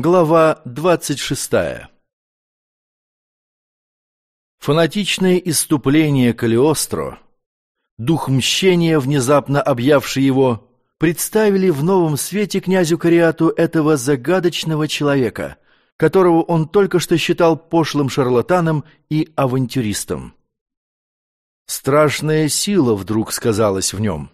Глава двадцать шестая Фанатичное иступление Калиостро, дух мщения, внезапно объявший его, представили в новом свете князю Кариату этого загадочного человека, которого он только что считал пошлым шарлатаном и авантюристом. Страшная сила вдруг сказалась в нем.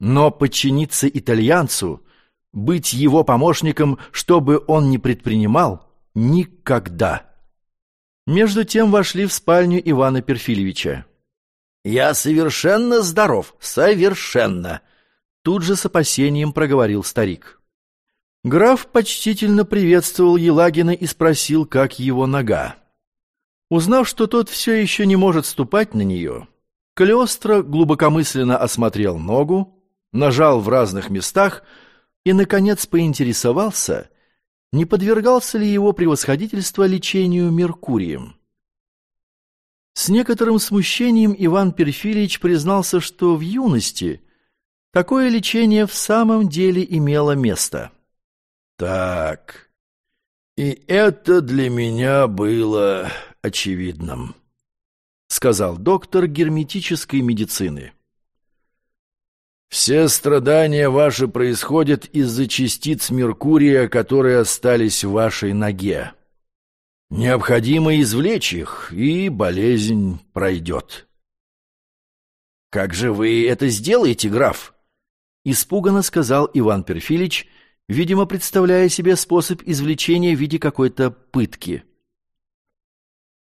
Но подчиниться итальянцу, быть его помощником, чтобы он не предпринимал, никогда. Между тем вошли в спальню Ивана Перфильевича. «Я совершенно здоров, совершенно!» Тут же с опасением проговорил старик. Граф почтительно приветствовал Елагина и спросил, как его нога. Узнав, что тот все еще не может ступать на нее, Калиостро глубокомысленно осмотрел ногу, нажал в разных местах и, наконец, поинтересовался, не подвергался ли его превосходительство лечению Меркурием. С некоторым смущением Иван Перфильевич признался, что в юности такое лечение в самом деле имело место. «Так, и это для меня было очевидным», — сказал доктор герметической медицины. Все страдания ваши происходят из-за частиц Меркурия, которые остались в вашей ноге. Необходимо извлечь их, и болезнь пройдет. «Как же вы это сделаете, граф?» — испуганно сказал Иван Перфилич, видимо, представляя себе способ извлечения в виде какой-то пытки.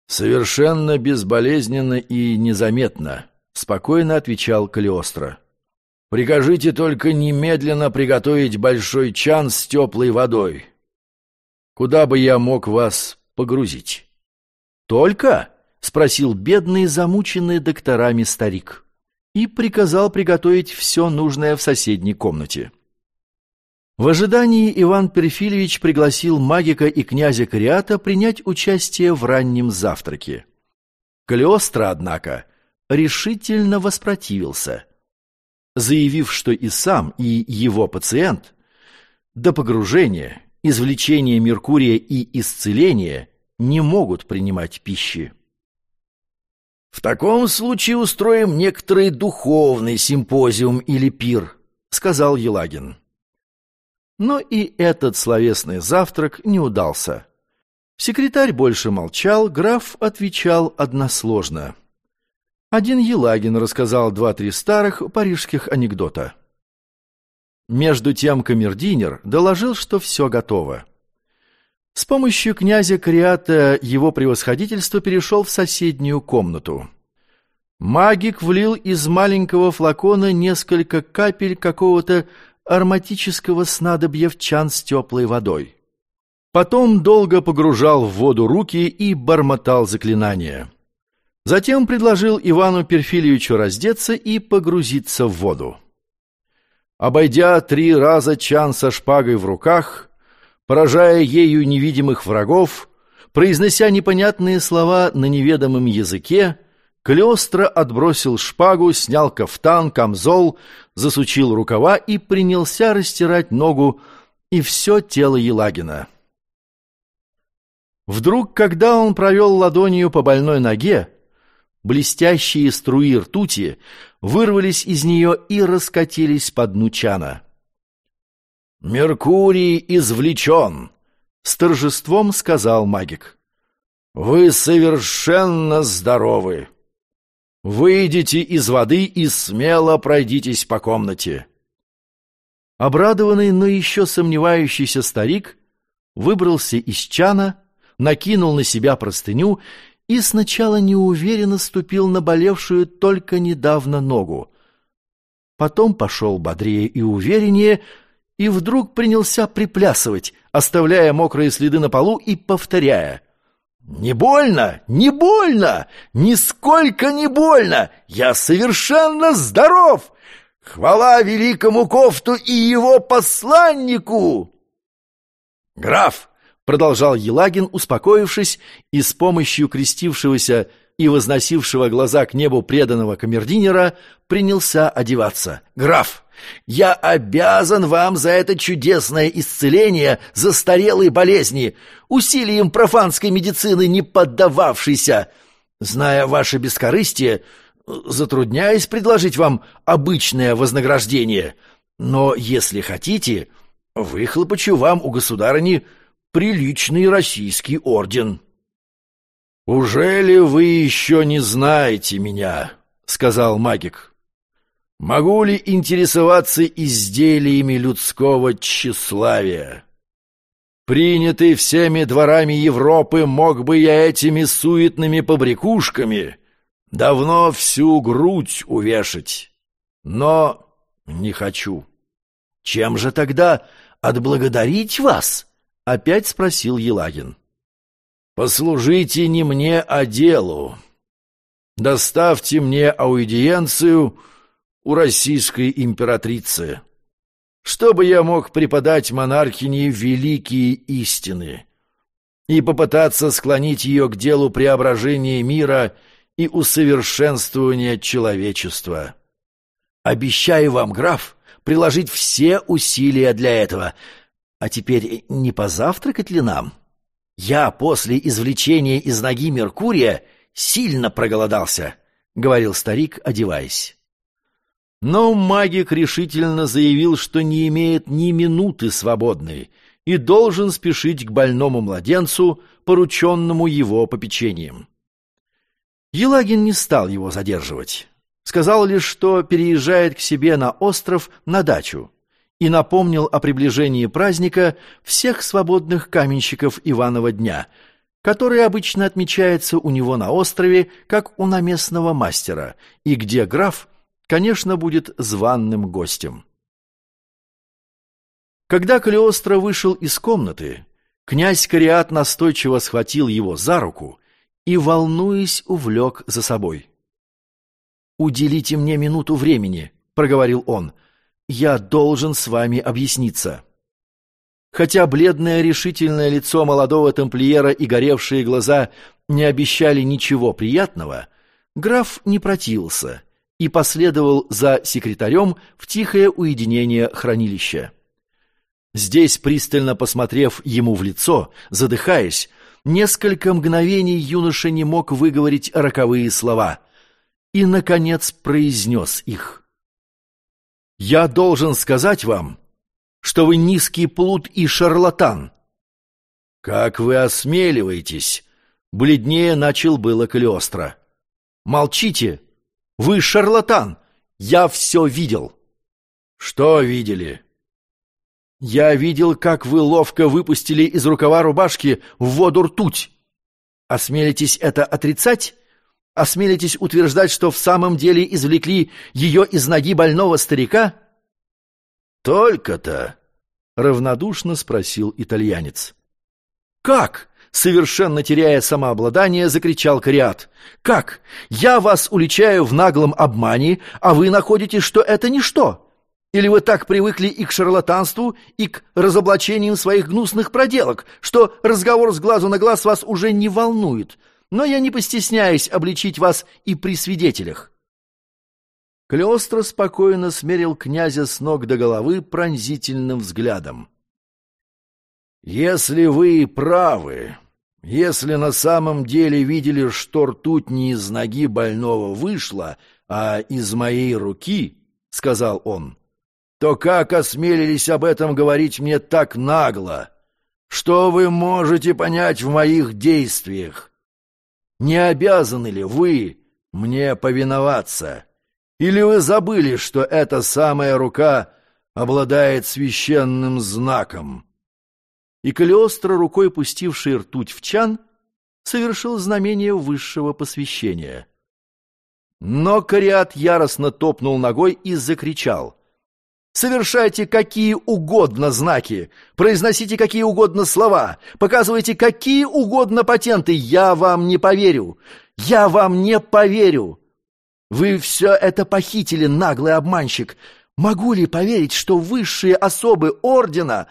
«Совершенно безболезненно и незаметно», — спокойно отвечал Калиостро. Прикажите только немедленно приготовить большой чан с теплой водой. Куда бы я мог вас погрузить? Только? — спросил бедный, замученный докторами старик. И приказал приготовить все нужное в соседней комнате. В ожидании Иван Перфильевич пригласил магика и князя Кариата принять участие в раннем завтраке. Калиостро, однако, решительно воспротивился — заявив, что и сам, и его пациент до погружения, извлечения Меркурия и исцеления не могут принимать пищи. «В таком случае устроим некоторый духовный симпозиум или пир», — сказал Елагин. Но и этот словесный завтрак не удался. Секретарь больше молчал, граф отвечал односложно — один Елагин рассказал два-три старых парижских анекдота. Между тем камердинер доложил, что все готово. С помощью князя Криата его превосходительство перешел в соседнюю комнату. Магик влил из маленького флакона несколько капель какого-то ароматического снадобья в чан с теплой водой. Потом долго погружал в воду руки и бормотал заклинания. Затем предложил Ивану Перфильевичу раздеться и погрузиться в воду. Обойдя три раза чан со шпагой в руках, поражая ею невидимых врагов, произнося непонятные слова на неведомом языке, Калиостро отбросил шпагу, снял кафтан, камзол, засучил рукава и принялся растирать ногу и все тело Елагина. Вдруг, когда он провел ладонью по больной ноге, Блестящие струи ртути вырвались из нее и раскатились по дну чана. «Меркурий извлечен!» — с торжеством сказал магик. «Вы совершенно здоровы! Выйдите из воды и смело пройдитесь по комнате!» Обрадованный, но еще сомневающийся старик выбрался из чана, накинул на себя простыню и сначала неуверенно ступил на болевшую только недавно ногу. Потом пошел бодрее и увереннее, и вдруг принялся приплясывать, оставляя мокрые следы на полу и повторяя. «Не больно! Не больно! Нисколько не больно! Я совершенно здоров! Хвала великому Кофту и его посланнику!» «Граф, продолжал Елагин, успокоившись и с помощью крестившегося и возносившего глаза к небу преданного камердинера, принялся одеваться. «Граф, я обязан вам за это чудесное исцеление застарелой болезни, усилием профанской медицины не поддававшейся. Зная ваше бескорыстие, затрудняюсь предложить вам обычное вознаграждение. Но если хотите, выхлопочу вам у государыни приличный российский орден». «Уже ли вы еще не знаете меня?» — сказал магик. «Могу ли интересоваться изделиями людского тщеславия? Принятый всеми дворами Европы, мог бы я этими суетными побрякушками давно всю грудь увешать, но не хочу». «Чем же тогда отблагодарить вас?» — опять спросил Елагин. Послужите не мне, а делу. Доставьте мне аудиенцию у российской императрицы, чтобы я мог преподать монархине великие истины и попытаться склонить ее к делу преображения мира и усовершенствования человечества. Обещаю вам, граф, приложить все усилия для этого. А теперь не позавтракать ли нам?» «Я после извлечения из ноги Меркурия сильно проголодался», — говорил старик, одеваясь. Но магик решительно заявил, что не имеет ни минуты свободной и должен спешить к больному младенцу, порученному его попечением. Елагин не стал его задерживать. Сказал лишь, что переезжает к себе на остров на дачу и напомнил о приближении праздника всех свободных каменщиков Иванова дня, который обычно отмечается у него на острове, как у наместного мастера, и где граф, конечно, будет званным гостем. Когда Калиостро вышел из комнаты, князь Кариат настойчиво схватил его за руку и, волнуясь, увлек за собой. «Уделите мне минуту времени», — проговорил он, — я должен с вами объясниться. Хотя бледное решительное лицо молодого тамплиера и горевшие глаза не обещали ничего приятного, граф не противился и последовал за секретарем в тихое уединение хранилища. Здесь, пристально посмотрев ему в лицо, задыхаясь, несколько мгновений юноша не мог выговорить роковые слова и, наконец, произнес их. Я должен сказать вам, что вы низкий плут и шарлатан. Как вы осмеливаетесь? Бледнее начал было Калиостро. Молчите! Вы шарлатан! Я все видел. Что видели? Я видел, как вы ловко выпустили из рукава рубашки в воду ртуть. Осмелитесь это отрицать? Осмелитесь утверждать, что в самом деле извлекли ее из ноги больного старика? Только-то, равнодушно спросил итальянец. Как? Совершенно теряя самообладание, закричал Кариат. «Как? Я вас уличаю в наглом обмане, а вы находите, что это ничто? Или вы так привыкли и к шарлатанству, и к разоблачениям своих гнусных проделок, что разговор с глазу на глаз вас уже не волнует? Но я не постесняюсь обличить вас и при свидетелях». Клеостро спокойно смерил князя с ног до головы пронзительным взглядом. «Если вы правы, если на самом деле видели, что ртуть не из ноги больного вышла, а из моей руки, — сказал он, — то как осмелились об этом говорить мне так нагло? Что вы можете понять в моих действиях? Не обязаны ли вы мне повиноваться? Или вы забыли, что эта самая рука обладает священным знаком?» И Калиостро, рукой пустивший ртуть в чан, совершил знамение высшего посвящения. Но Кориат яростно топнул ногой и закричал. Совершайте какие угодно знаки, произносите какие угодно слова, показывайте какие угодно патенты. Я вам не поверю. Я вам не поверю. Вы все это похитили, наглый обманщик. Могу ли поверить, что высшие особы ордена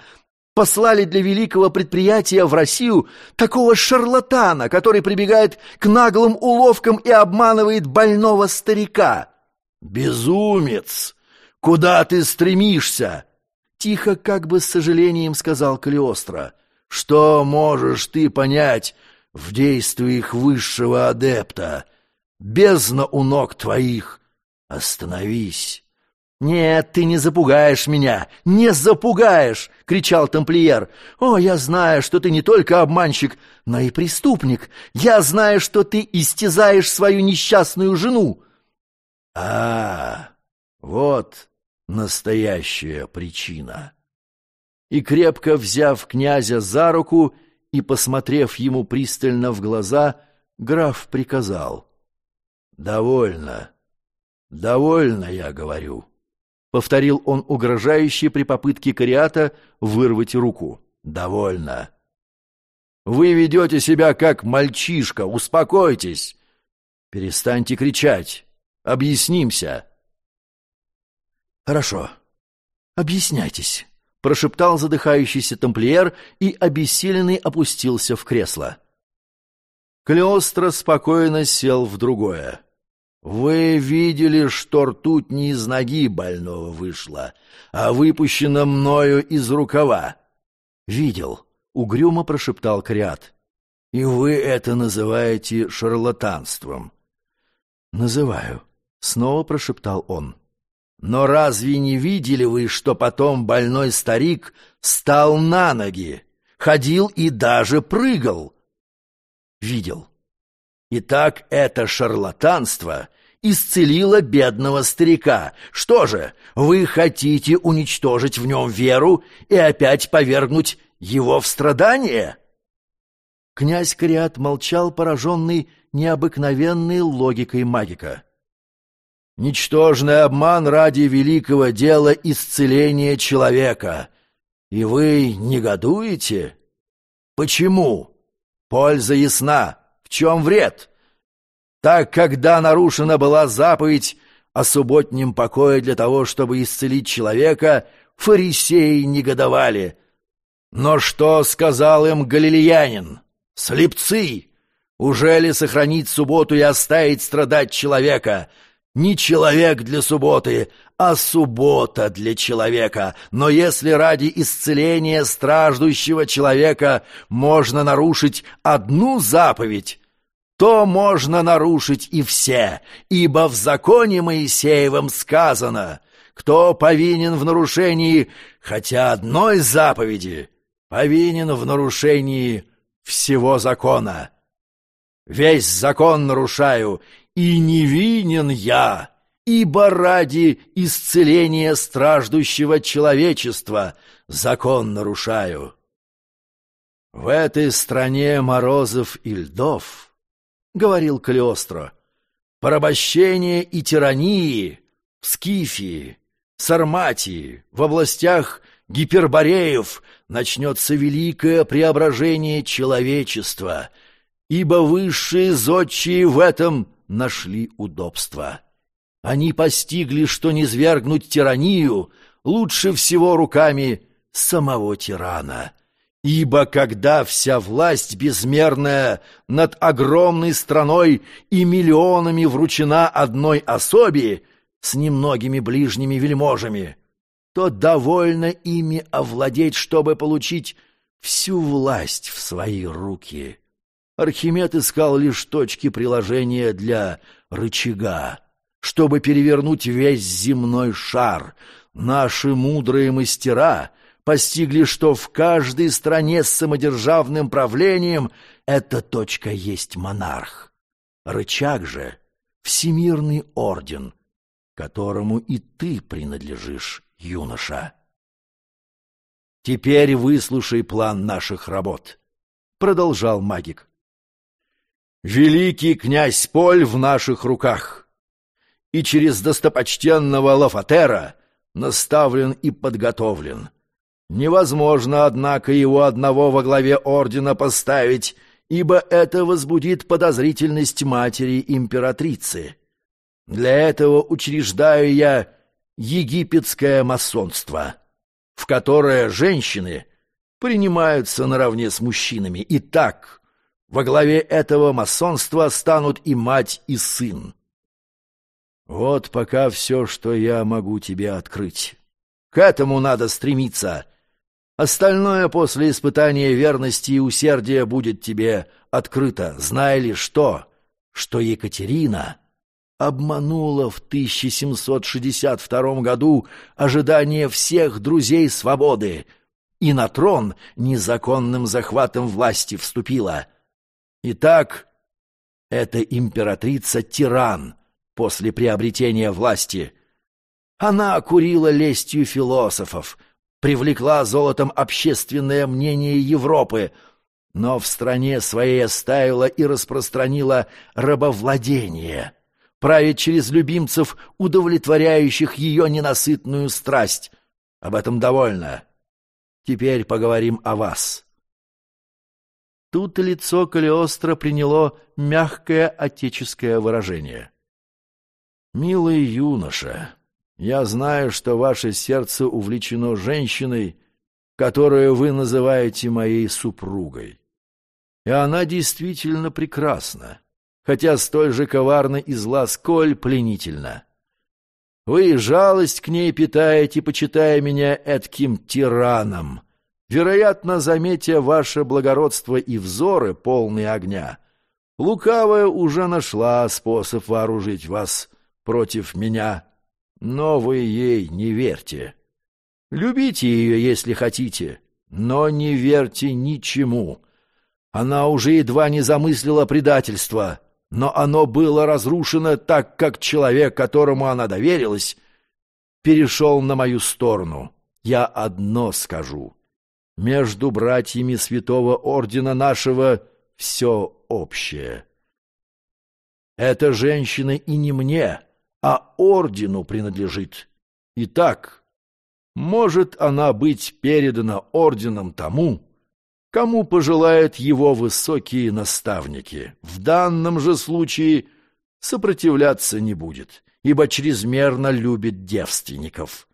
послали для великого предприятия в Россию такого шарлатана, который прибегает к наглым уловкам и обманывает больного старика. «Безумец! Куда ты стремишься?» Тихо, как бы с сожалением сказал Калиостро. «Что можешь ты понять в действиях высшего адепта? Бездна у ног твоих! Остановись!» «Нет, ты не запугаешь меня! Не запугаешь!» — кричал тамплиер. «О, я знаю, что ты не только обманщик, но и преступник. Я знаю, что ты истязаешь свою несчастную жену». «А, вот настоящая причина!» И крепко взяв князя за руку и посмотрев ему пристально в глаза, граф приказал. «Довольно, довольно, я говорю». — повторил он угрожающе при попытке Кариата вырвать руку. «Довольно. Вы ведете себя как мальчишка, успокойтесь. Перестаньте кричать. Объяснимся». «Хорошо. Объясняйтесь», — прошептал задыхающийся тамплиер и обессиленный опустился в кресло. Клеостро спокойно сел в другое. Вы видели, что ртуть не из ноги больного вышла, а выпущена мною из рукава. Видел, угрюмо прошептал Криат. И вы это называете шарлатанством. Называю, снова прошептал он. Но разве не видели вы, что потом больной старик стал на ноги, ходил и даже прыгал? Видел. Итак, это шарлатанство исцелило бедного старика. Что же, вы хотите уничтожить в нем веру и опять повергнуть его в страдания? Князь Кориат молчал, пораженный необыкновенной логикой магика. «Ничтожный обман ради великого дела исцеления человека. И вы негодуете? Почему? Польза ясна. В чем вред? Так, когда нарушена была заповедь о субботнем покое для того, чтобы исцелить человека, фарисеи негодовали. Но что сказал им галилеянин? Слепцы! Уже ли сохранить субботу и оставить страдать человека? Не человек для субботы, а суббота для человека. Но если ради исцеления страждущего человека можно нарушить одну заповедь, то можно нарушить и все, ибо в законе Моисеевом сказано, кто повинен в нарушении хотя одной заповеди, повинен в нарушении всего закона. Весь закон нарушаю, и невинен я, ибо ради исцеления страждущего человечества закон нарушаю. В этой стране морозов и льдов, — говорил Калиостро, — порабощение и тирании в Скифии, Сарматии, в областях Гипербореев начнется великое преображение человечества, ибо высшие зодчие в этом нашли удобство. Они постигли, что низвергнуть тиранию лучше всего руками самого тирана. Ибо когда вся власть безмерная над огромной страной и миллионами вручена одной особе с немногими ближними вельможами, то довольно ими овладеть, чтобы получить всю власть в свои руки. Архимед искал лишь точки приложения для рычага чтобы перевернуть весь земной шар. Наши мудрые мастера постигли, что в каждой стране с самодержавным правлением эта точка есть монарх. Рычаг же — всемирный орден, которому и ты принадлежишь, юноша. Теперь выслушай план наших работ, — продолжал магик. Великий князь Поль в наших руках и через достопочтенного Лафатера наставлен и подготовлен. Невозможно, однако, его одного во главе ордена поставить, ибо это возбудит подозрительность матери императрицы. Для этого учреждаю я египетское масонство, в которое женщины принимаются наравне с мужчинами. И так, во главе этого масонства станут и мать, и сын. Вот пока все, что я могу тебе открыть. К этому надо стремиться. Остальное после испытания верности и усердия будет тебе открыто. Знай ли что? Что Екатерина обманула в 1762 году ожидания всех друзей свободы и на трон незаконным захватом власти вступила. Итак, эта императрица-тиран после приобретения власти. Она курила лестью философов, привлекла золотом общественное мнение Европы, но в стране своей оставила и распространила рабовладение — правит через любимцев, удовлетворяющих ее ненасытную страсть. Об этом довольно. Теперь поговорим о вас. Тут лицо Калиостро приняло мягкое отеческое выражение. «Милый юноша, я знаю, что ваше сердце увлечено женщиной, которую вы называете моей супругой. И она действительно прекрасна хотя столь же коварна и зла, сколь пленительна. Вы жалость к ней питаете, почитая меня этким тираном, вероятно, заметя ваше благородство и взоры, полные огня. Лукавая уже нашла способ вооружить вас против меня, но вы ей не верьте. Любите ее, если хотите, но не верьте ничему. Она уже едва не замыслила предательство» но оно было разрушено так, как человек, которому она доверилась, перешел на мою сторону. Я одно скажу. Между братьями святого ордена нашего все общее. Эта женщина и не мне, а ордену принадлежит. Итак, может она быть передана орденом тому, кому пожелают его высокие наставники. В данном же случае сопротивляться не будет, ибо чрезмерно любит девственников.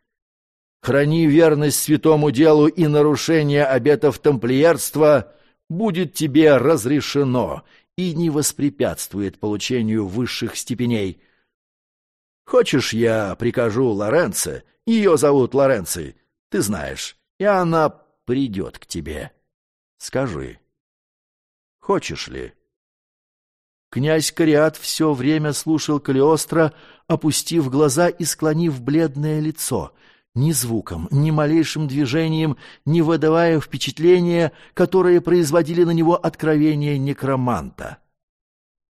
Храни верность святому делу и нарушение обетов тамплиерства будет тебе разрешено и не воспрепятствует получению высших степеней. Хочешь, я прикажу Лоренце, ее зовут Лоренцей, ты знаешь, и она придет к тебе». Скажи, хочешь ли?» Князь Кориат все время слушал Калиостро, опустив глаза и склонив бледное лицо, ни звуком, ни малейшим движением, не выдавая впечатления, которые производили на него откровение некроманта.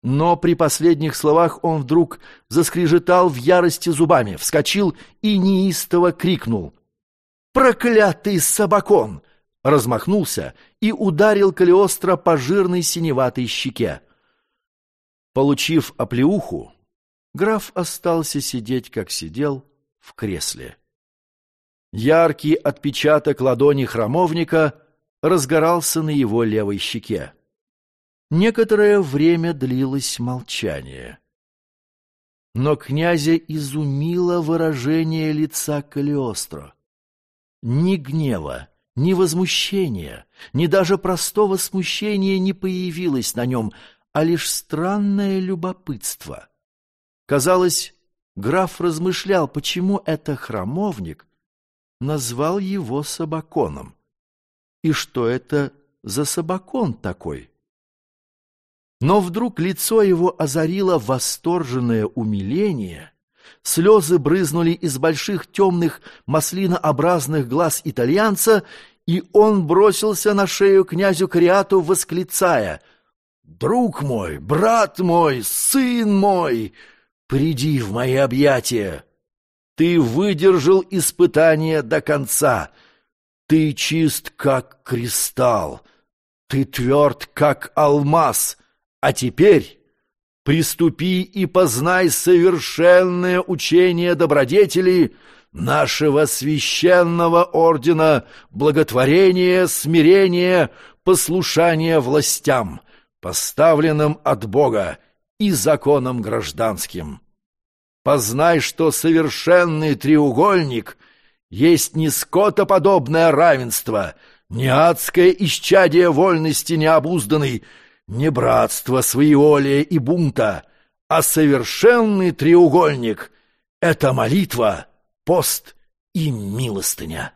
Но при последних словах он вдруг заскрежетал в ярости зубами, вскочил и неистово крикнул. «Проклятый собакон! размахнулся и ударил Калиостро по жирной синеватой щеке. Получив оплеуху, граф остался сидеть, как сидел, в кресле. Яркий отпечаток ладони храмовника разгорался на его левой щеке. Некоторое время длилось молчание. Но князя изумило выражение лица Калиостро. Ни гнева, ни возмущения, ни даже простого смущения не появилось на нем, а лишь странное любопытство. Казалось, граф размышлял, почему это храмовник назвал его собаконом. И что это за собакон такой? Но вдруг лицо его озарило восторженное умиление — Слезы брызнули из больших темных маслинообразных глаз итальянца, и он бросился на шею князю Криату, восклицая «Друг мой, брат мой, сын мой, приди в мои объятия! Ты выдержал испытание до конца, ты чист, как кристалл, ты тверд, как алмаз, а теперь приступи и познай совершенное учение добродетели нашего священного ордена благотворения, смирения, послушания властям, поставленным от Бога и законам гражданским. Познай, что совершенный треугольник есть не скотоподобное равенство, не адское исчадие вольности необузданной, не братство своеволия и бунта, а совершенный треугольник — это молитва, пост и милостыня.